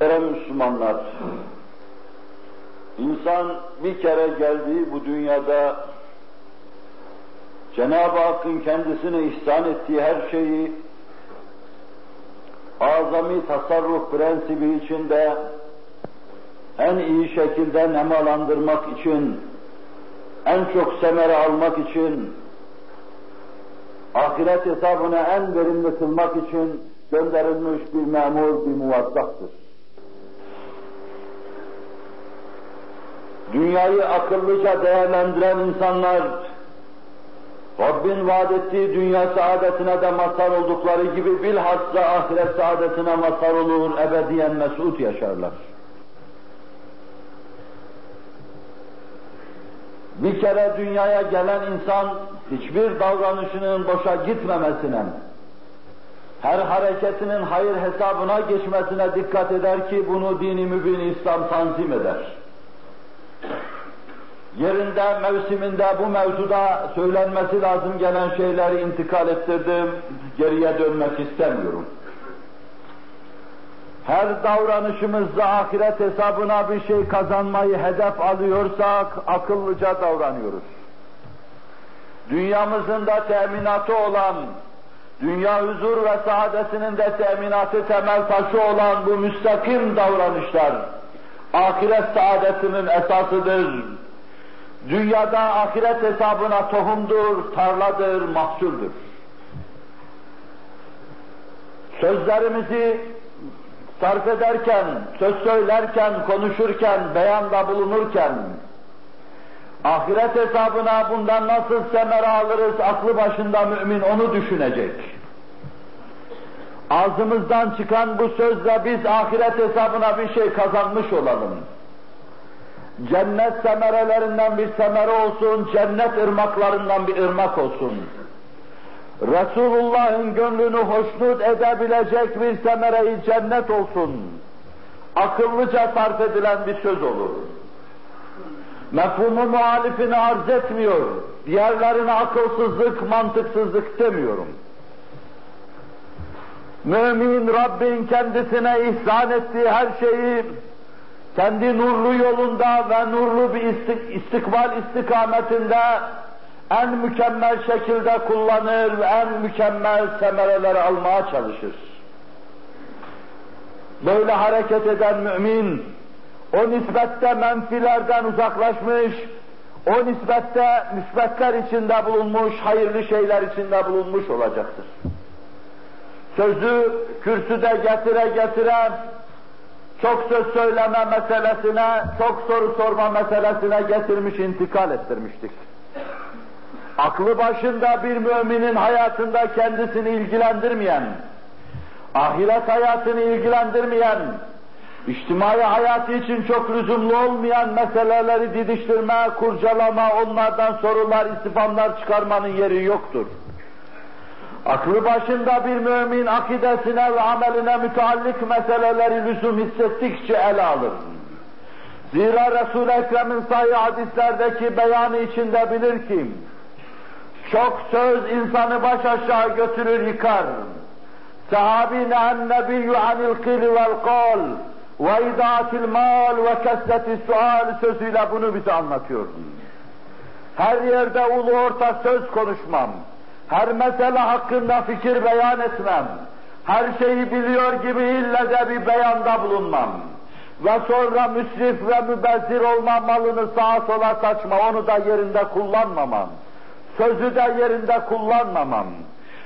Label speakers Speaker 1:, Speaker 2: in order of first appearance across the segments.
Speaker 1: Muhterem Müslümanlar, insan bir kere geldiği bu dünyada Cenab-ı Hakk'ın kendisine ihsan ettiği her şeyi azami tasarruf prensibi içinde en iyi şekilde nemalandırmak için, en çok semere almak için, ahiret hesabına en verimli kılmak için gönderilmiş bir memur, bir muvazzaftır. Dünyayı akıllıca değerlendiren insanlar, Rabbin vaat ettiği dünya saadetine de mazhar oldukları gibi bilhassa ahiret saadetine mazhar olur, ebediyen mesut yaşarlar. Bir kere dünyaya gelen insan hiçbir davranışının boşa gitmemesine, her hareketinin hayır hesabına geçmesine dikkat eder ki bunu dini mübin İslam tanzim eder yerinde, mevsiminde bu mevzuda söylenmesi lazım gelen şeyleri intikal ettirdim, geriye dönmek istemiyorum. Her davranışımızda ahiret hesabına bir şey kazanmayı hedef alıyorsak akıllıca davranıyoruz. Dünyamızın da teminatı olan, dünya huzur ve saadetinin de teminatı temel taşı olan bu müstakim davranışlar, ahiret saadetinin esasıdır Dünyada ahiret hesabına tohumdur, tarladır, mahsuldür. Sözlerimizi sarf ederken, söz söylerken, konuşurken, beyanda bulunurken, ahiret hesabına bundan nasıl semere alırız, aklı başında mümin onu düşünecek. Ağzımızdan çıkan bu sözle biz ahiret hesabına bir şey kazanmış olalım cennet semerelerinden bir semere olsun, cennet ırmaklarından bir ırmak olsun. Resulullah'ın gönlünü hoşnut edebilecek bir semereyi cennet olsun. Akıllıca sarf edilen bir söz olur. Mefhumu muhalifini arz etmiyor. Diğerlerine akılsızlık, mantıksızlık demiyorum. Mümin Rabbin kendisine ihsan ettiği her şeyi kendi nurlu yolunda ve nurlu bir istik, istikbal istikametinde en mükemmel şekilde kullanır ve en mükemmel semereleri almaya çalışır. Böyle hareket eden mümin, o nispette menfilerden uzaklaşmış, o nispette müsbetler içinde bulunmuş, hayırlı şeyler içinde bulunmuş olacaktır. Sözü kürsüde getire getire, çok söz söyleme meselesine, çok soru sorma meselesine getirmiş, intikal ettirmiştik. Aklı başında bir müminin hayatında kendisini ilgilendirmeyen, ahiret hayatını ilgilendirmeyen, içtimai hayatı için çok lüzumlu olmayan meseleleri didiştirme, kurcalama, onlardan sorular, istifamlar çıkarmanın yeri yoktur. Aklı başında bir mümin akidesine ve ameline müteallik meseleleri lüzum hissettikçe ele alır. Zira Resul-i Ekrem'in sayı hadislerdeki beyanı içinde bilir ki, çok söz insanı baş aşağı götürür yıkar. Sahabi ne'en nebiyyü anil kili vel kol ve idaatil mal ve kesreti sual sözüyle bunu bize anlatıyor. Her yerde ulu orta söz konuşmam her mesele hakkında fikir beyan etmem, her şeyi biliyor gibi ille de bir beyanda bulunmam. Ve sonra müsrif ve mübezzir olma malını sağa sola saçma, onu da yerinde kullanmamam, sözü de yerinde kullanmamam.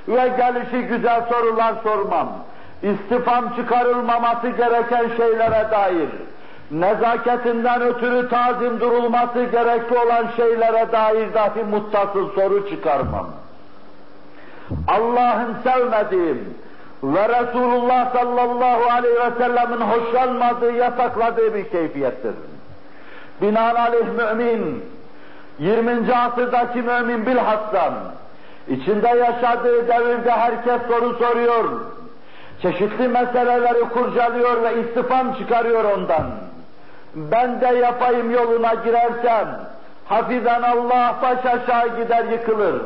Speaker 1: Ve gelişi güzel sorular sormam, istifam çıkarılmaması gereken şeylere dair, nezaketinden ötürü tazim durulması gerekli olan şeylere dair dahi muttasıl soru çıkarmam. Allah'ın sevmediğim ve Resulullah sallallahu aleyhi ve sellemin hoşlanmadığı, yasakladığı bir keyfiyettir. Binaenaleyh mümin, 20. asırdaki mümin bilhassa, içinde yaşadığı devirde herkes soru soruyor, çeşitli meseleleri kurcalıyor ve istifam çıkarıyor ondan. Ben de yapayım yoluna girersem, hafiften Allah baş aşağı gider yıkılır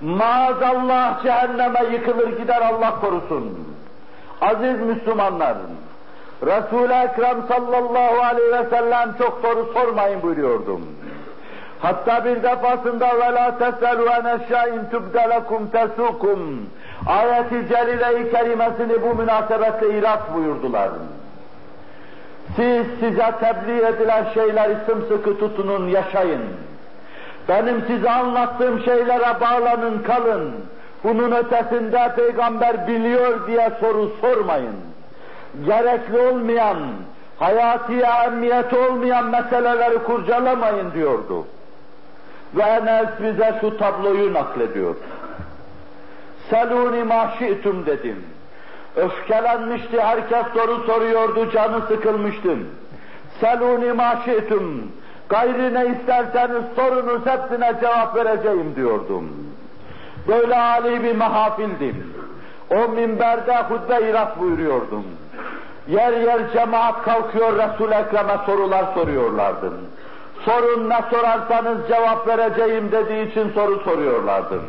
Speaker 1: Maazallah cehenneme yıkılır gider Allah korusun. Aziz Müslümanlar, Resul-i Ekrem sallallahu aleyhi ve sellem çok soru sormayın buyuruyordum. Hatta bir defasında ve la teselu en eşyain tübdelekum tesukum ayeti celile-i kerimesini bu münasebetle irat buyurdular. Siz size tebliğ edilen şeyleri sımsıkı tutunun, yaşayın. Benim size anlattığım şeylere bağlanın, kalın. Bunun ötesinde peygamber biliyor diye soru sormayın. Gerekli olmayan, hayati ehemmiyeti olmayan meseleleri kurcalamayın diyordu. Ve Enes bize şu tabloyu naklediyor. Seluni mahşi'tum dedim. Öfkelenmişti, herkes soru soruyordu, canı sıkılmıştım. Seluni mahşi'tum. Gayri ne isterseniz sorunuz hepsine cevap vereceğim diyordum. Böyle âli bir mahafildim. O minberde hutbe irat buyuruyordum. Yer yer cemaat kalkıyor Resul-i Ekrem'e sorular soruyorlardı. Sorun ne sorarsanız cevap vereceğim dediği için soru soruyorlardı.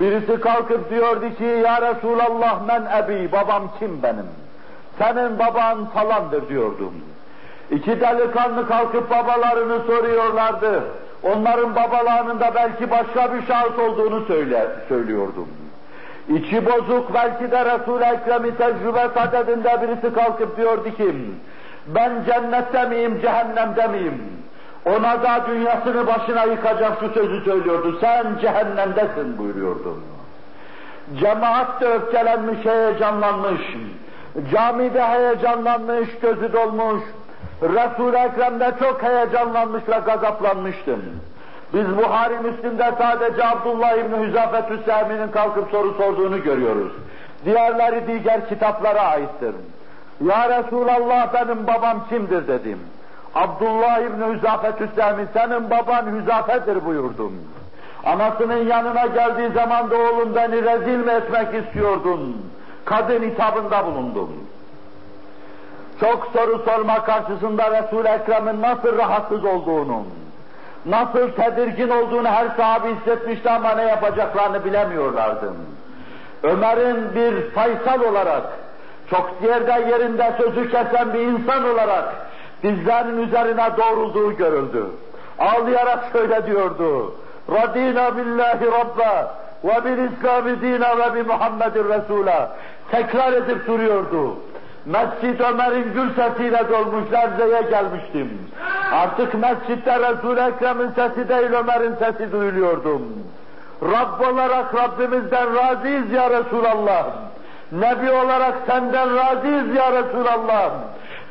Speaker 1: Birisi kalkıp diyordu ki ya Resulallah men ebi babam kim benim? Senin baban falandır diyordum. İki delikanlı kalkıp babalarını soruyorlardı. Onların babalarının da belki başka bir şahıs olduğunu söyle, söylüyordum. İçi bozuk belki de Resul-i Ekrem'i tecrübe sadedinde birisi kalkıp diyordu ki ben cennette miyim, cehennemde miyim? Ona da dünyasını başına yıkacak şu sözü söylüyordu. Sen cehennemdesin buyuruyordu. Cemaat de öfkelenmiş, heyecanlanmış. Camide heyecanlanmış, gözü dolmuş. Resul-i Ekrem de çok heyecanlanmış ve gazaplanmıştım. Biz Buhari Müslim'de sadece Abdullah İbni Hüzafet Hüseyin'in kalkıp soru sorduğunu görüyoruz. Diğerleri diğer kitaplara aittir. Ya Resulallah benim babam kimdir dedim. Abdullah İbni Hüzafet Hüseyin'in senin baban Hüzafe'dir buyurdum. Anasının yanına geldiği zaman da oğlum beni rezil mi etmek istiyordun? Kadın hitabında bulundum. Çok soru sorma karşısında Resul-i Ekrem'in nasıl rahatsız olduğunu, nasıl tedirgin olduğunu her sahabi hissetmişti ama ne yapacaklarını bilemiyorlardı. Ömer'in bir faysal olarak, çok yerde yerinde sözü kesen bir insan olarak dizlerinin üzerine doğrulduğu görüldü. Ağlayarak şöyle diyordu, Radina billahi rabba ve bil İslami dina ve bi Muhammedin Resul'a tekrar edip duruyordu. Mescid Ömer'in gül sesiyle dolmuş Lerze'ye gelmiştim. Artık mescitte Resul-i Ekrem'in sesi değil Ömer'in sesi duyuluyordum. Rabb olarak Rabbimizden razıyız ya Resulallah. Nebi olarak senden razıyız ya Resulallah.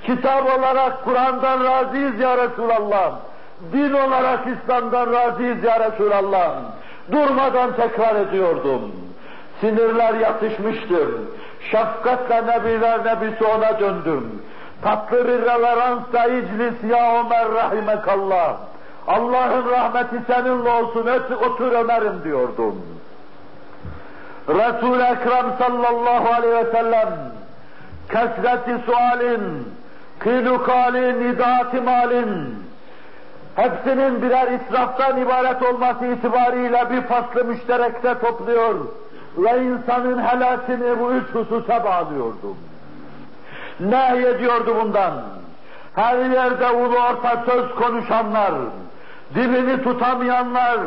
Speaker 1: Kitap olarak Kur'an'dan razıyız ya Resulallah. Din olarak İslam'dan razıyız ya Resulallah. Durmadan tekrar ediyordum. Sinirler yatışmıştır. Şefkatle Nebiler Nebisi ona döndüm. Tatlı reveransla iclis ya Ömer rahimekallah. Allah'ın rahmeti seninle olsun, otur Ömer'im diyordum. Resul-i Ekrem sallallahu aleyhi ve sellem kesreti sualin, kıylukalin, idaati malin, hepsinin birer israftan ibaret olması itibariyle bir faslı müşterekte topluyor ve insanın helakini bu üç hususa bağlıyordum. Ne ediyordu bundan? Her yerde ulu orta söz konuşanlar, dibini tutamayanlar,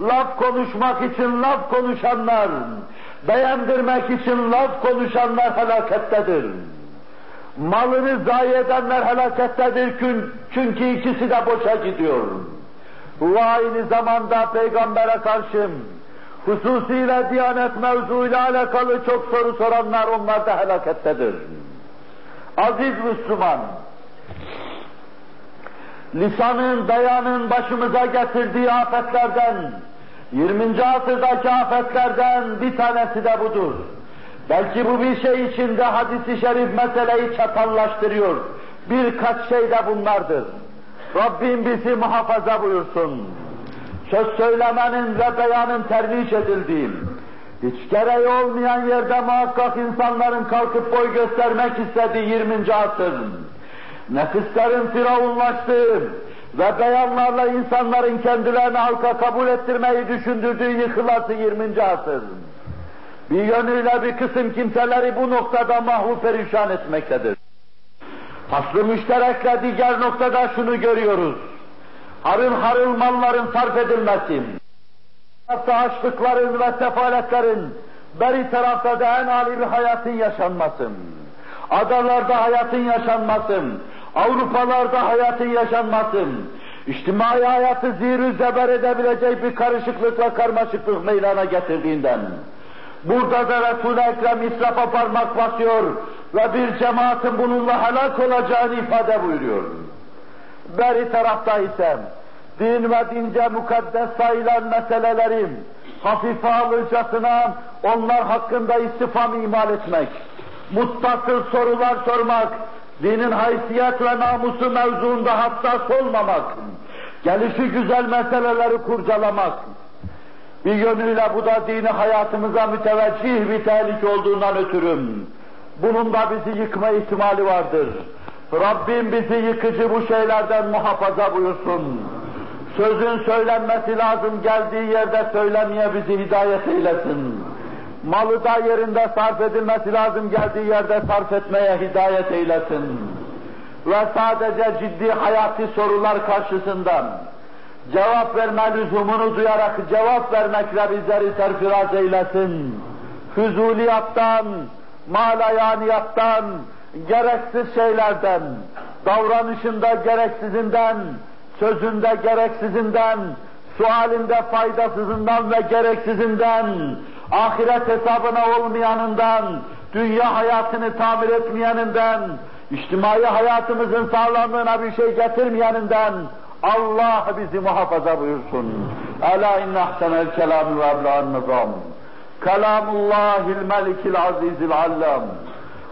Speaker 1: laf konuşmak için laf konuşanlar, beğendirmek için laf konuşanlar helakettedir. Malını zayi edenler helakettedir çünkü ikisi de boşa gidiyor. Aynı zamanda peygambere karşı hususiyle diyanet mevzuyla alakalı çok soru soranlar onlar da helakettedir. Aziz Müslüman, lisanın, beyanın başımıza getirdiği afetlerden, 20. asırdaki afetlerden bir tanesi de budur. Belki bu bir şey içinde hadisi şerif meseleyi çatallaştırıyor. Birkaç şey de bunlardır. Rabbim bizi muhafaza buyursun. Söz söylemenin ve beyanın terviş edildiği, hiç gereği olmayan yerde muhakkak insanların kalkıp boy göstermek istediği 20. asır, nefislerin firavunlaştığı ve beyanlarla insanların kendilerini halka kabul ettirmeyi düşündürdüğü yıkılası 20. asır. Bir yönüyle bir kısım kimseleri bu noktada mahvu perişan etmektedir. Aslı müşterekle diğer noktada şunu görüyoruz. Harıl harıl malların sarf edilmesi, tarafta açlıkların ve sefaletlerin, beri tarafta da en âli bir hayatın yaşanması, adalarda hayatın yaşanması, Avrupalarda hayatın yaşanması, içtimai hayatı zihir zeber edebilecek bir karışıklık ve karmaşıklık meydana getirdiğinden, burada da Resul-i Ekrem israfa parmak basıyor ve bir cemaatin bununla helak olacağını ifade buyuruyor. Beri tarafta ise din ve dince mukaddes sayılan meselelerim hafife alırcasına onlar hakkında istifam imal etmek, muttasıl sorular sormak, dinin haysiyet ve namusu mevzuunda hassas olmamak, gelişi güzel meseleleri kurcalamak, bir yönüyle bu da dini hayatımıza müteveccih bir tehlike olduğundan ötürüm. Bunun da bizi yıkma ihtimali vardır. Rabbim bizi yıkıcı bu şeylerden muhafaza buyursun. Sözün söylenmesi lazım geldiği yerde söylemeye bizi hidayet eylesin. Malı da yerinde sarf edilmesi lazım geldiği yerde sarf etmeye hidayet eylesin. Ve sadece ciddi hayati sorular karşısında cevap verme lüzumunu duyarak cevap vermekle bizleri serfiraz eylesin. Füzuliyattan, malayaniyattan, gereksiz şeylerden, davranışında gereksizinden, sözünde gereksizinden, sualinde faydasızından ve gereksizinden, ahiret hesabına olmayanından, dünya hayatını tamir etmeyeninden, içtimai hayatımızın sağlamlığına bir şey getirmeyeninden, Allah bizi muhafaza buyursun. Ela inne ahsenel kelam ve ebla'n nizam. Kelamullahil melikil azizil allam.